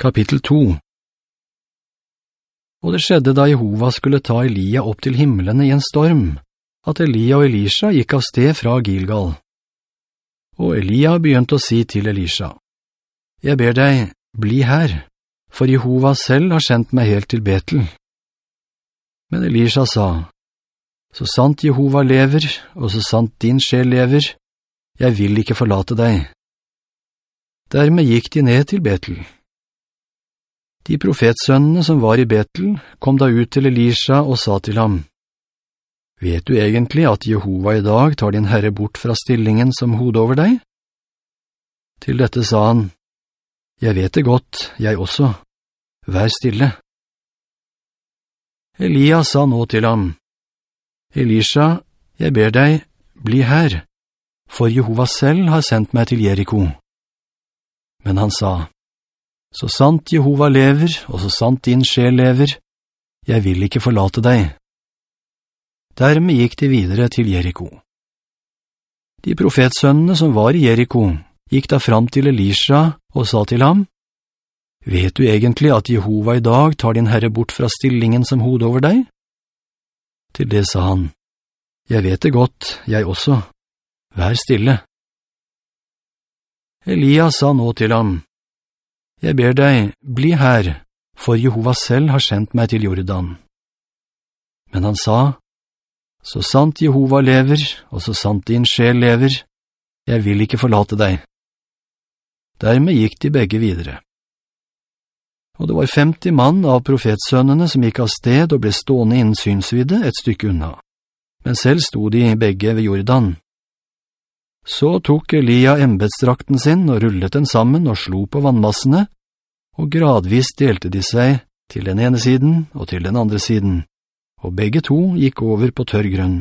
Kapittel 2 Og det skjedde da Jehova skulle ta Elia opp til himmelene i en storm, at Elia og Elisha gikk av sted fra Gilgal. Og Elia begynte å si til Elisha, «Jeg ber deg, bli her, for Jehova selv har sendt meg helt til Betel.» Men Elisha sa, «Så sant Jehova lever, og så sant din sjel lever, jeg vil ikke forlate deg.» Dermed gikk de ned til Betel. De profetsønnene som var i Betel kom da ut til Elisha og sa til ham, «Vet du egentlig at Jehova i dag tar din herre bort fra stillingen som hod over deg?» Til dette sa han, «Jeg vet det godt, jeg også. Vær stille.» Elia sa nå til ham, «Elisha, jeg ber deg, bli her, for Jehova selv har sendt meg til Jericho.» Men han sa, så sant Jehova lever, og så sant din sjel lever, jeg vil ikke forlate deg. Dermed gikk de videre til Jericho. De profetsønnene som var i Jericho gikk da fram til Elisha og sa til ham, «Vet du egentlig at Jehova i dag tar din herre bort fra stillingen som hod over deg?» Til det sa han, «Jeg vet det godt, jeg også. Vær stille.» Elias sa nå til ham, jeg ber deg, bli her, for Jehova selv har sendt meg til Jordan. Men han sa, så sant Jehova lever, og så sant din sjel lever, jeg vil ikke forlate deg. Dermed gikk de begge videre. Og det var 50 mann av profetsønnene som gikk av sted og ble stående innen synsvidde et stykke unna, men selv sto de begge ved Jordan. Så tok Elia embetsdrakten sin og rullet den sammen og slo på vannmassene, og gradvis delte de seg til den ene siden og til den andre siden, og begge to gikk over på tørr grunn.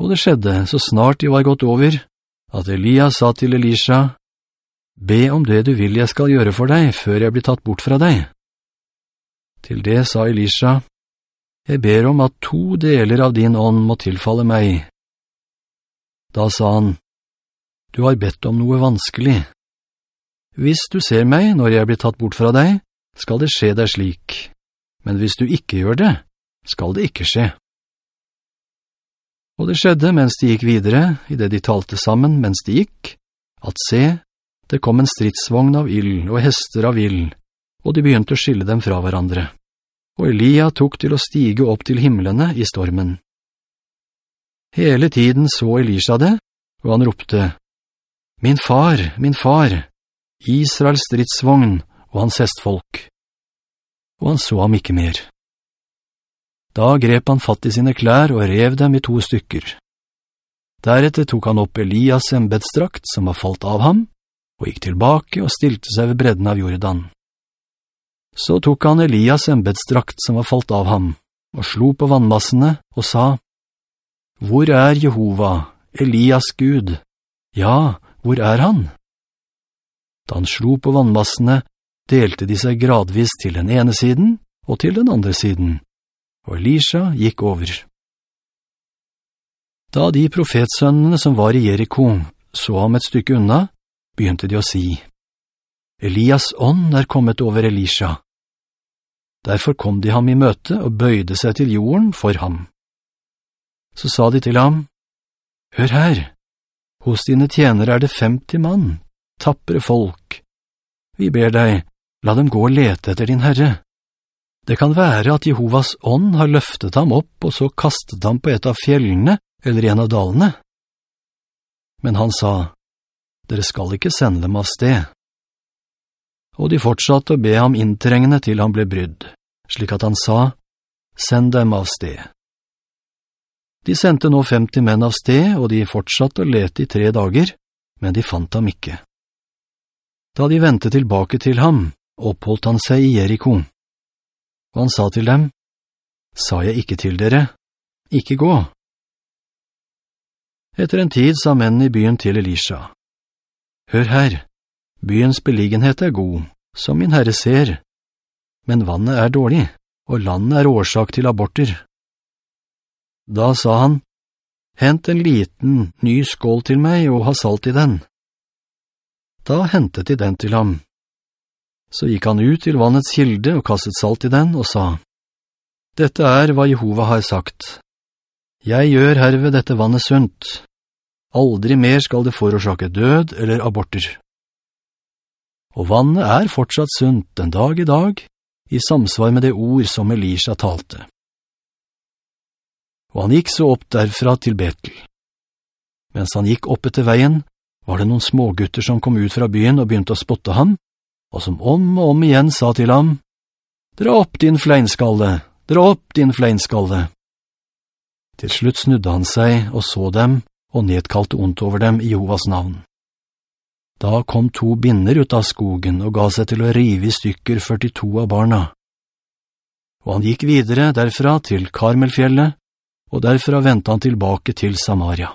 Og det skjedde, så snart de var gått over, at Elia sa til Elisha, «Be om det du vil jeg skal gjøre for deg, før jeg blir tatt bort fra deg.» Til det sa Elisha, «Jeg ber om at to deler av din ånd må tilfalle meg.» Da sa han, «Du har bedt om noe vanskelig. Hvis du ser meg når jeg blir tatt bort fra deg, skal det skje deg slik. Men hvis du ikke gjør det, skal det ikke skje. Og det skjedde mens de gikk videre, i det de talte sammen mens de gikk, at se, det kom en stridsvogn av ild og hester av ild, og de begynte å skille dem fra hverandre. Og Elia tok til å stige opp til himmelene i stormen. Hele tiden så Elisha det, og han ropte, «Min far, min far, Israels stridsvogn og hans hestfolk!» Og han så ham ikke mer. Da grep han fatt i sine klær og rev dem i to stykker. Deretter tok han opp Elias embedstrakt som var falt av ham, og gikk tilbake og stilte seg ved bredden av Jordan. Så tok han Elias embedstrakt som var falt av ham, og slo på vannmassene og sa, hvor er Jehova, Elias Gud? Ja, hvor er han? Da han slo på vannmassene, delte de seg gradvis til den ene siden og til den andre siden, og Elisha gikk over. Da de profetsønnene som var i Jericho så ham et stykke unna, begynte de å si, «Elias ånd er kommet over Elisha.» Derfor kom de ham i møte og bøyde seg til jorden for ham. Så sa de til ham, «Hør her, hos dine tjenere er det 50 mann, tappere folk. Vi ber deg, la dem gå og lete etter din Herre. Det kan være at Jehovas ånd har løftet ham opp og så kastet ham på et av fjellene eller en av dalene. Men han sa, «Dere skal ikke sende dem av sted.» Og de fortsatte å be ham inntrengende til han ble brydd, slik at han sa, «Send dem av sted.» De sendte nå 50 menn av sted, og de fortsatte å lete i tre dager, men de fant ham ikke. Da de ventet tilbake til ham, oppholdt han seg i Jericho. Og han sa til dem, «Sa jeg ikke til dere, ikke gå?» Etter en tid sa mennene i byen til Elisha, «Hør her, byens beliggenhet er god, som min herre ser, men vannet er dårlig, og landet er årsak til aborter.» Da sa han, «Hent en liten, ny skål til meg og ha salt i den.» Da hentet de den til ham, Så gikk han ut til vannets kilde og kastet salt i den og sa, «Dette er hva Jehova har sagt. Jeg gjør herved dette vannet sunt. Aldri mer skal det forårsake død eller aborter. Og vannet er fortsatt sunt den dag i dag, i samsvar med det ord som Elisha talte. Og han gikk så opp derfra til Betel. Mens han gikk opp etter veien, var det noen smågutter som kom ut fra byen og begynte å spotte ham, og som om og om igjen sa til ham, «Dra opp din fleinskalle, dra opp din fleinskalle!» Til slutt snudde han seg og så dem, og nedkalte ondt over dem i Jehovas navn. Da kom to binner ut av skogen og ga seg til å rive i stykker 42 av barna. Og han gikk videre derfra til Karmelfjellet, og derfra ventet han tilbake til Samaria.